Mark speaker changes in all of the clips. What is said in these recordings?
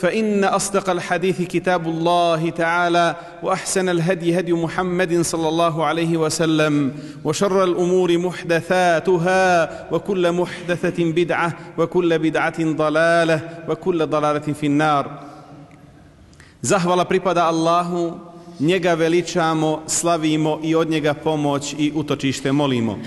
Speaker 1: فان اصدق الحديث كتاب الله تعالى واحسن الهدي هدي محمد صلى الله عليه وسلم وشر الامور محدثاتها وكل محدثه بدعه وكل بدعه ضلاله وكل ضلاله في النار Zahvala pripada Allahu, njega veličamo, slavimo i od njega pomoć i utočište molimo.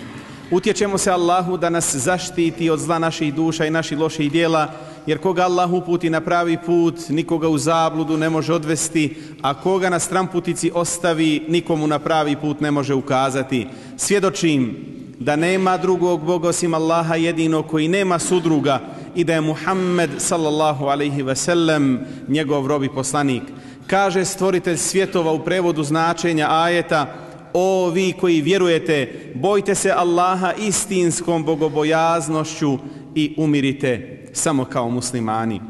Speaker 1: Utječemo se Allahu da nas zaštiti od zla naših duša i naših loših dijela, jer koga Allah uputi na pravi put, nikoga u zabludu ne može odvesti, a koga na stramputici ostavi, nikomu na pravi put ne može ukazati. Svjedočim da nema drugog Boga osim Allaha jedino koji nema sudruga i da je Muhammed sallallahu alaihi ve sellem njegov robi poslanik. Kaže stvoritelj svjetova u prevodu značenja ajeta O vi koji vjerujete, bojte se Allaha istinskom bogobojaznošću i umirite samo kao muslimani.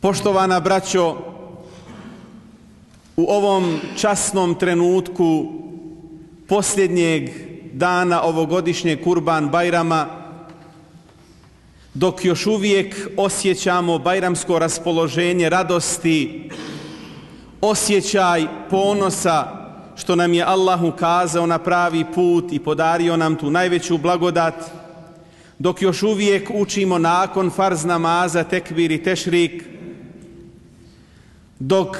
Speaker 1: Poštovana braćo, u ovom časnom trenutku posljednjeg dana ovogodišnjeg Kurban Bajrama, dok još uvijek osjećamo bajramsko raspoloženje radosti, osjećaj ponosa što nam je Allah ukazao na pravi put i podario nam tu najveću blagodat, dok još uvijek učimo nakon farz namaza, tekbir i tešrik, dok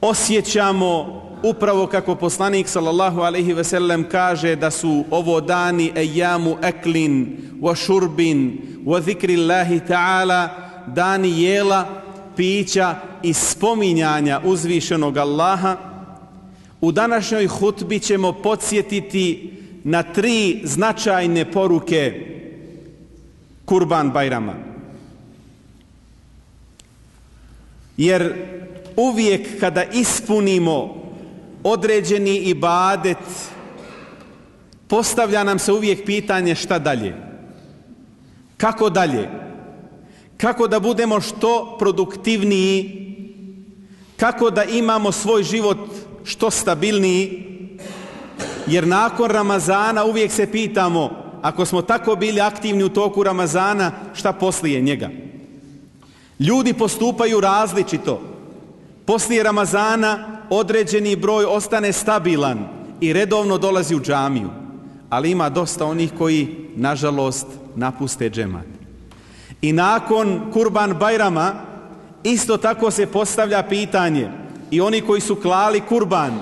Speaker 1: osjećamo upravo kako poslanik sallallahu alaihi ve sellem kaže da su ovo dani ejamu eklin wa šurbin wa zikrillahi ta'ala dani jela, pića i spominjanja uzvišenog Allaha. U današnjoj hutbi ćemo podsjetiti na tri značajne poruke Kurban Bajrama. Jer uvijek kada ispunimo određeni ibadet, postavlja nam se uvijek pitanje šta dalje. Kako dalje? Kako da budemo što produktivniji? Kako da imamo svoj život što stabilniji? Jer nakon Ramazana uvijek se pitamo, ako smo tako bili aktivni u toku Ramazana, šta poslije njega? Ljudi postupaju različito. Poslije Ramazana određeni broj ostane stabilan i redovno dolazi u džamiju. Ali ima dosta onih koji, nažalost, napuste džemat. I nakon Kurban Bajrama isto tako se postavlja pitanje i oni koji su klali kurban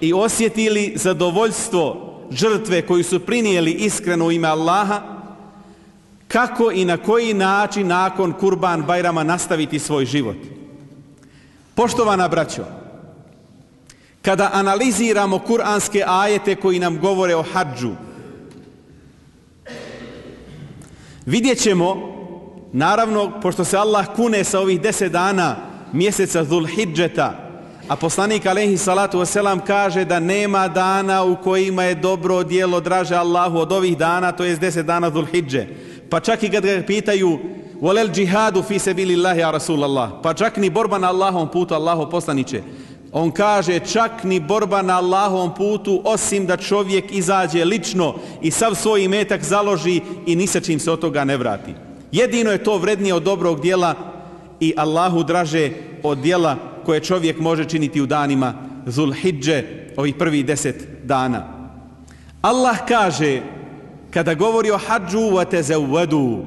Speaker 1: i osjetili zadovoljstvo žrtve koju su prinijeli iskreno u ime Allaha, kako i na koji način nakon kurban Bajrama nastaviti svoj život. Poštovana braćo, kada analiziramo kuranske ajete koji nam govore o hađu, vidjet ćemo, naravno, pošto se Allah kune sa ovih deset dana mjeseca Dhul-Hidžeta, a poslanik alaihi salatu wasalam kaže da nema dana u kojima je dobro dijelo draže Allahu od ovih dana, to je deset dana Dhul-Hidže. Pa čak i kad ga pitaju volel džihadu fi sebilillahi a Rasulallah, pa čak ni borba na Allahom putu, Allaho poslaniće. On kaže čak ni borba na Allahovom putu osim da čovjek izađe lično i sav svoj imetak založi i ni sa čim se od toga ne vrati. Jedino je to vrednije od dobrog dijela i Allahu draže od dijela koje čovjek može činiti u danima Zulhidže, ovih prvih deset dana. Allah kaže, kada govori o hađu, وَتَزَوَّدُوا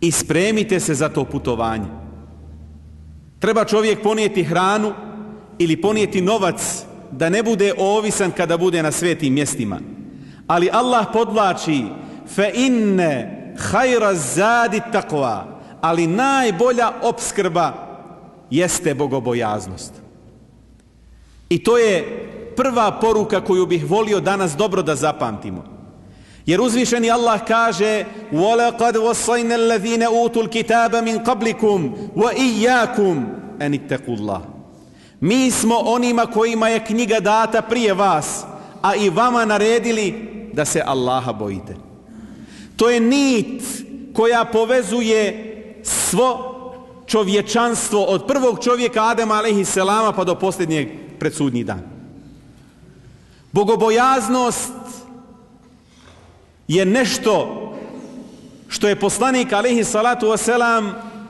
Speaker 1: i spremite se za to putovanje. Treba čovjek ponijeti hranu ili ponijeti novac da ne bude ovisan kada bude na svetim mjestima. Ali Allah podlači fe inne hajra zadi takva, ali najbolja obskrba jeste bogobojaznost. I to je prva poruka koju bih volio danas dobro da zapamtimo. Jer uzvišeni Allah kaže: "Walaqad wassayna alladhina utul kitaba min qablikum wa iyyakum an ittaqullah." Mi smo onima kojima je knjiga data prije vas, a i vama naredili da se Allaha bojite. To je nit koja povezuje svo čovječanstvo od prvog čovjeka Adema a.s. pa do posljednjeg predsudnji dan. Bogobojaznost je nešto što je poslanik alaihi salatu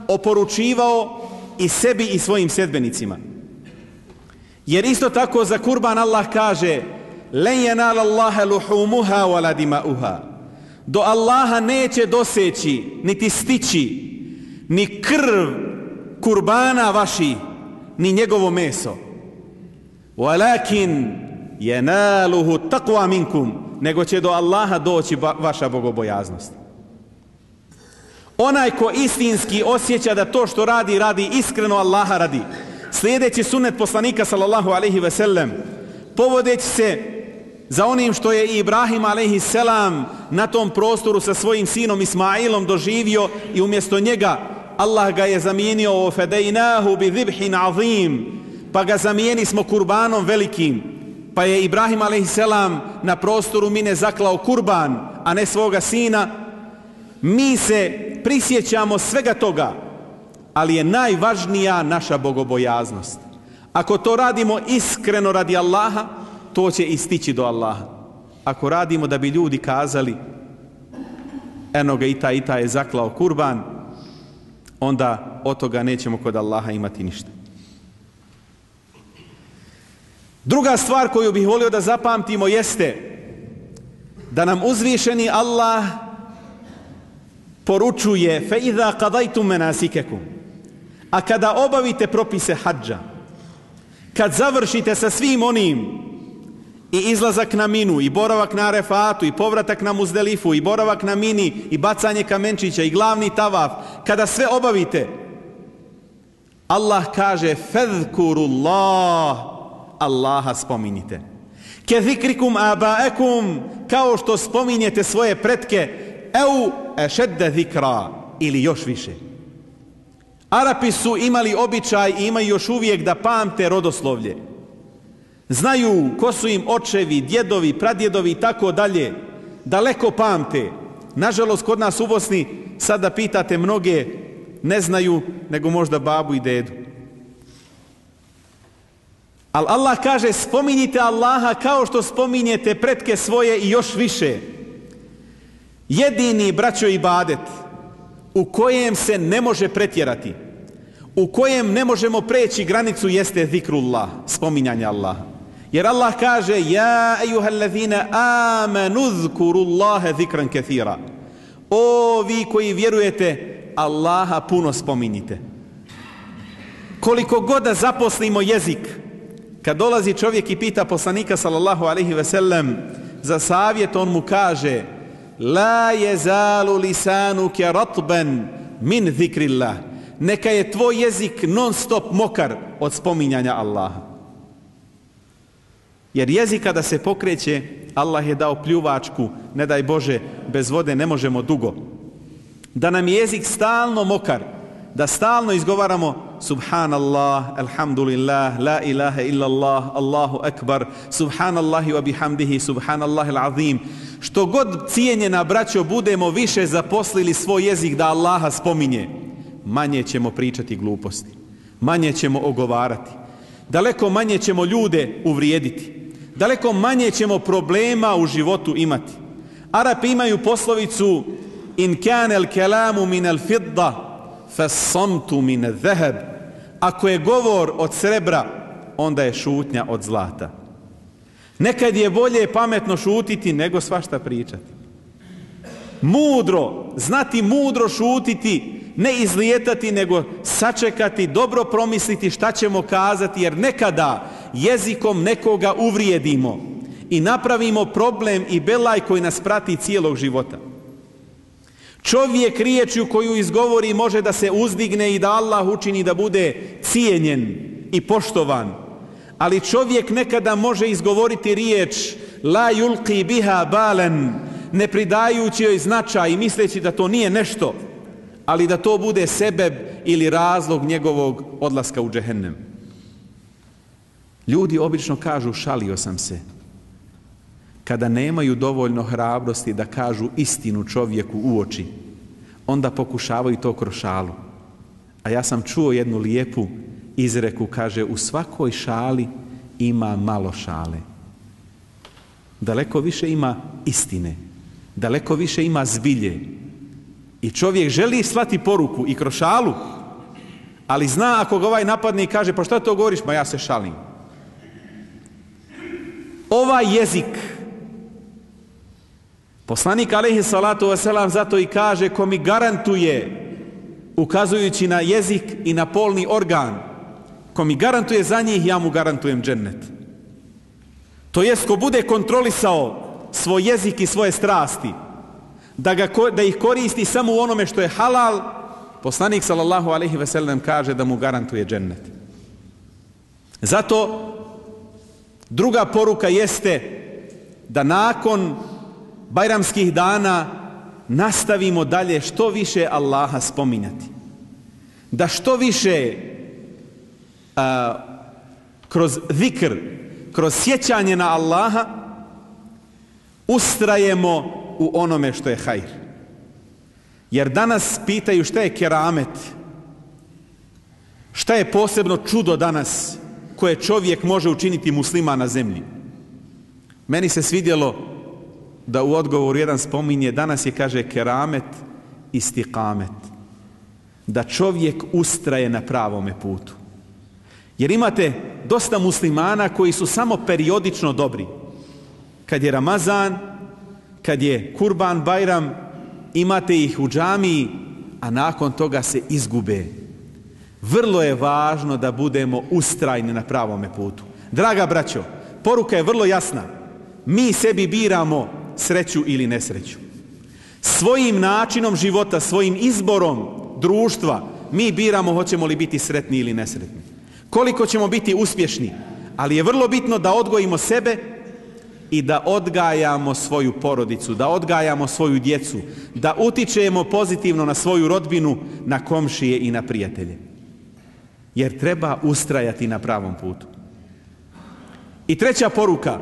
Speaker 1: oporučivao i sebi i svojim sedbenicima. Jer isto tako za kurban Allah kaže len yenal Allahe luhumuha. Do Allaha neće doseći, niti stići, ni krv kurbana vaši, ni njegovo meso. Walakin jenaluhu taqwa minkum, nego će do Allaha doći vaša bogobojaznost. Onaj ko istinski osjeća da to što radi, radi iskreno Allaha radi. Sljedeći sunet poslanika sallallahu alaihi ve sellem, povodeći se za onim što je Ibrahim alaihi selam na tom prostoru sa svojim sinom Ismailom doživio i umjesto njega Allah ga je zamijenio fedejnahu bi zibhin azim pa ga zamijeni smo kurbanom velikim pa je Ibrahim a.s. na prostoru mine zaklao kurban, a ne svoga sina, mi se prisjećamo svega toga, ali je najvažnija naša bogobojaznost. Ako to radimo iskreno radi Allaha, to će istići do Allaha. Ako radimo da bi ljudi kazali eno ga i ta i je zaklao kurban, onda od toga nećemo kod Allaha imati ništa. Druga stvar koju bih volio da zapamtimo jeste da nam uzvišeni Allah poručuje fe qadaytum a kada obavite propise hadža kad završite sa svim onim i izlazak na minu i boravak na arefatu i povratak na muzdelifu i boravak na mini i bacanje kamenčića i glavni tavaf kada sve obavite Allah kaže fadhkurullah Allaha spominjite. Ke zikrikum abaekum, kao što spominjete svoje pretke, eu ešedde zikra, ili još više. Arapi su imali običaj i imaju još uvijek da pamte rodoslovlje. Znaju ko su im očevi, djedovi, pradjedovi i tako dalje. Daleko pamte. Nažalost, kod nas u Bosni sada pitate mnoge ne znaju nego možda babu i dedu. Ali Allah kaže spominjite Allaha kao što spominjete pretke svoje i još više. Jedini braćo i badet u kojem se ne može pretjerati, u kojem ne možemo preći granicu jeste zikrullah, spominjanje Allaha. Jer Allah kaže Ja ejuhallazina zikran kathira. O vi koji vjerujete Allaha puno spominjite. Koliko god da zaposlimo jezik, kad dolazi čovjek i pita poslanika sallallahu alaihi ve sellem za savjet, on mu kaže La je zalu lisanu ke ratben min zikrillah. Neka je tvoj jezik non stop mokar od spominjanja Allaha. Jer jezik kada se pokreće, Allah je dao pljuvačku, ne daj Bože, bez vode ne možemo dugo. Da nam je jezik stalno mokar, da stalno izgovaramo subhanallah, alhamdulillah, la ilaha illallah, Allahu akbar, subhanallahi wa bihamdihi, subhanallahi alazim. Što god cijenjena braćo budemo više zaposlili svoj jezik da Allaha spominje, manje ćemo pričati gluposti, manje ćemo ogovarati, daleko manje ćemo ljude uvrijediti, daleko manje ćemo problema u životu imati. Arapi imaju poslovicu in kanel kelamu min al fidda fasamtu min zahab Ako je govor od srebra, onda je šutnja od zlata. Nekad je bolje pametno šutiti nego svašta pričati. Mudro, znati mudro šutiti, ne izlijetati nego sačekati, dobro promisliti šta ćemo kazati jer nekada jezikom nekoga uvrijedimo i napravimo problem i belaj koji nas prati cijelog života. Čovjek riječju koju izgovori može da se uzdigne i da Allah učini da bude cijenjen i poštovan. Ali čovjek nekada može izgovoriti riječ la yulqi biha balen ne pridajući joj značaj i misleći da to nije nešto, ali da to bude sebeb ili razlog njegovog odlaska u džehennem. Ljudi obično kažu šalio sam se. Kada nemaju dovoljno hrabrosti da kažu istinu čovjeku u oči, onda pokušavaju to kroz šalu. A ja sam čuo jednu lijepu izreku, kaže, u svakoj šali ima malo šale. Daleko više ima istine. Daleko više ima zbilje. I čovjek želi slati poruku i kroz šalu, ali zna ako ga ovaj napadne i kaže, pa šta to govoriš? Ma ja se šalim. Ovaj jezik, poslanik alaihi salatu wasalam zato i kaže ko mi garantuje, ukazujući na jezik i na polni organ, ko mi garantuje za njih, ja mu garantujem džennet. To jest, ko bude kontrolisao svoj jezik i svoje strasti, da, ga, da ih koristi samo u onome što je halal, poslanik sallallahu alaihi ve sellem kaže da mu garantuje džennet. Zato druga poruka jeste da nakon bajramskih dana nastavimo dalje što više Allaha spominjati. Da što više a, kroz zikr, kroz sjećanje na Allaha ustrajemo u onome što je hajr. Jer danas pitaju šta je keramet, šta je posebno čudo danas koje čovjek može učiniti muslima na zemlji. Meni se svidjelo da u odgovoru jedan spominje, danas je kaže keramet istikamet. Da čovjek ustraje na pravome putu. Jer imate dosta muslimana koji su samo periodično dobri. Kad je Ramazan, kad je Kurban Bajram, imate ih u džamiji, a nakon toga se izgube. Vrlo je važno da budemo ustrajni na pravome putu. Draga braćo, poruka je vrlo jasna. Mi sebi biramo sreću ili nesreću. Svojim načinom života, svojim izborom društva, mi biramo hoćemo li biti sretni ili nesretni. Koliko ćemo biti uspješni, ali je vrlo bitno da odgojimo sebe i da odgajamo svoju porodicu, da odgajamo svoju djecu, da utičemo pozitivno na svoju rodbinu, na komšije i na prijatelje. Jer treba ustrajati na pravom putu. I treća poruka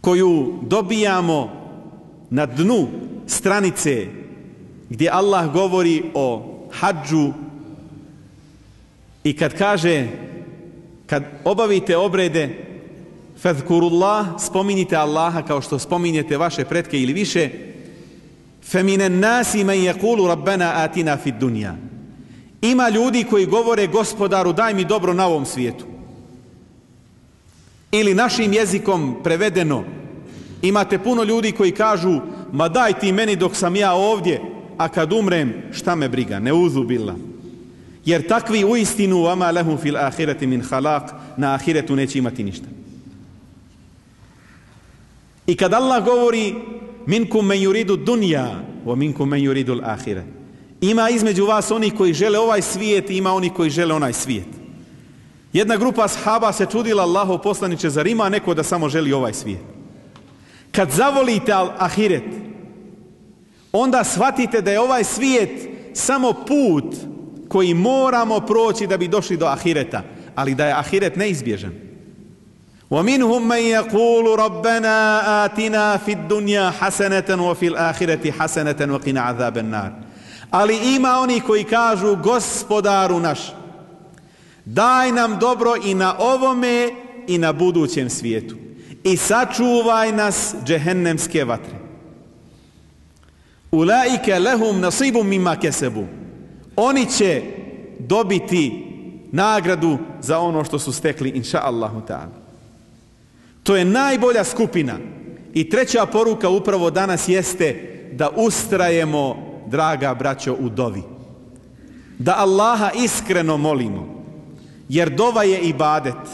Speaker 1: koju dobijamo na dnu stranice gdje Allah govori o hađu i kad kaže kad obavite obrede Fadhkurullah, spominjite Allaha kao što spominjete vaše pretke ili više. Feminen nasi men rabbana atina fid dunya. Ima ljudi koji govore gospodaru daj mi dobro na ovom svijetu. Ili našim jezikom prevedeno imate puno ljudi koji kažu ma daj ti meni dok sam ja ovdje, a kad umrem šta me briga, ne uzubila. Jer takvi u istinu vama lehum fil ahireti min halak na ahiretu neće imati ništa. I kad Allah govori minkum men yuridu dunja wa minkum men yuridu al-akhirah. Ima između vas onih koji žele ovaj svijet i ima onih koji žele onaj svijet. Jedna grupa sahaba se čudila Allahu poslanice zar ima neko da samo želi ovaj svijet. Kad zavolite ahiret, onda shvatite da je ovaj svijet samo put koji moramo proći da bi došli do ahireta, ali da je ahiret neizbježan. ومنهم من يقول ربنا آتنا في الدنيا حسنة وفي الآخرة حسنة وقنا عذاب النار ali ima oni koji kažu gospodaru naš daj nam dobro i na ovome i na budućem svijetu i sačuvaj nas džehennemske vatre ulaike lehum nasibum mima kesebu oni će dobiti nagradu za ono što su stekli, inša Allahu ta'ala. To je najbolja skupina. I treća poruka upravo danas jeste da ustrajemo, draga braćo, u dovi. Da Allaha iskreno molimo. Jer dova je ibadet.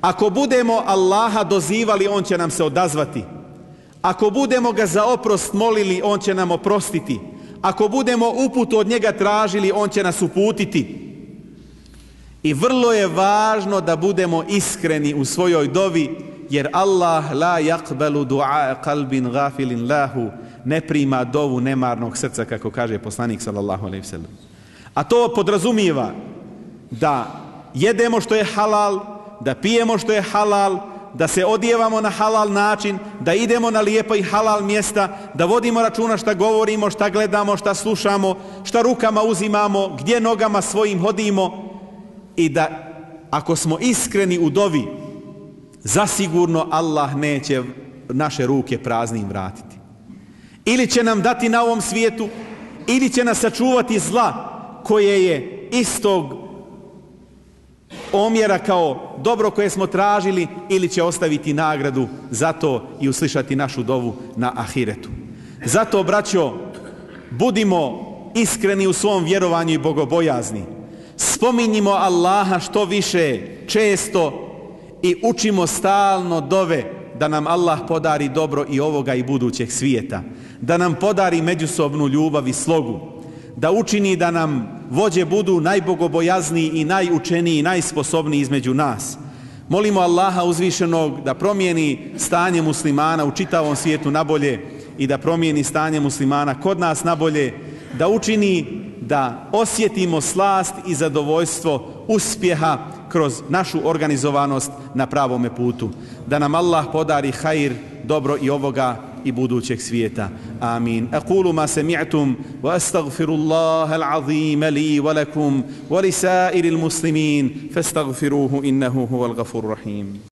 Speaker 1: Ako budemo Allaha dozivali, On će nam se odazvati. Ako budemo ga za oprost molili, On će nam oprostiti. Ako budemo uputu od njega tražili, On će nas uputiti. I vrlo je važno da budemo iskreni u svojoj dovi, jer Allah la yakbalu du'a qalbin gafilin lahu ne prima dovu nemarnog srca, kako kaže poslanik sallallahu alaihi sallam. A to podrazumijeva da jedemo što je halal, da pijemo što je halal, da se odjevamo na halal način, da idemo na lijepa i halal mjesta, da vodimo računa šta govorimo, šta gledamo, šta slušamo, šta rukama uzimamo, gdje nogama svojim hodimo i da ako smo iskreni u dovi, zasigurno Allah neće naše ruke praznim vratiti. Ili će nam dati na ovom svijetu, ili će nas sačuvati zla koje je istog omjera kao dobro koje smo tražili ili će ostaviti nagradu za to i uslišati našu dovu na ahiretu. Zato, braćo, budimo iskreni u svom vjerovanju i bogobojazni. Spominjimo Allaha što više, često i učimo stalno dove da nam Allah podari dobro i ovoga i budućeg svijeta. Da nam podari međusobnu ljubav i slogu. Da učini da nam vođe budu najbogobojazniji i najučeniji i najsposobniji između nas. Molimo Allaha uzvišenog da promijeni stanje muslimana u čitavom svijetu nabolje i da promijeni stanje muslimana kod nas nabolje, da učini da osjetimo slast i zadovoljstvo uspjeha kroz našu organizovanost na pravome putu. Da nam Allah podari hajr, dobro i ovoga i budućeg svijeta. Amin. Aqulu ma sami'tum wa astaghfirullaha al-azim li wa lakum wa li sa'iril muslimin fastaghfiruhu innahu huwal ghafurur rahim.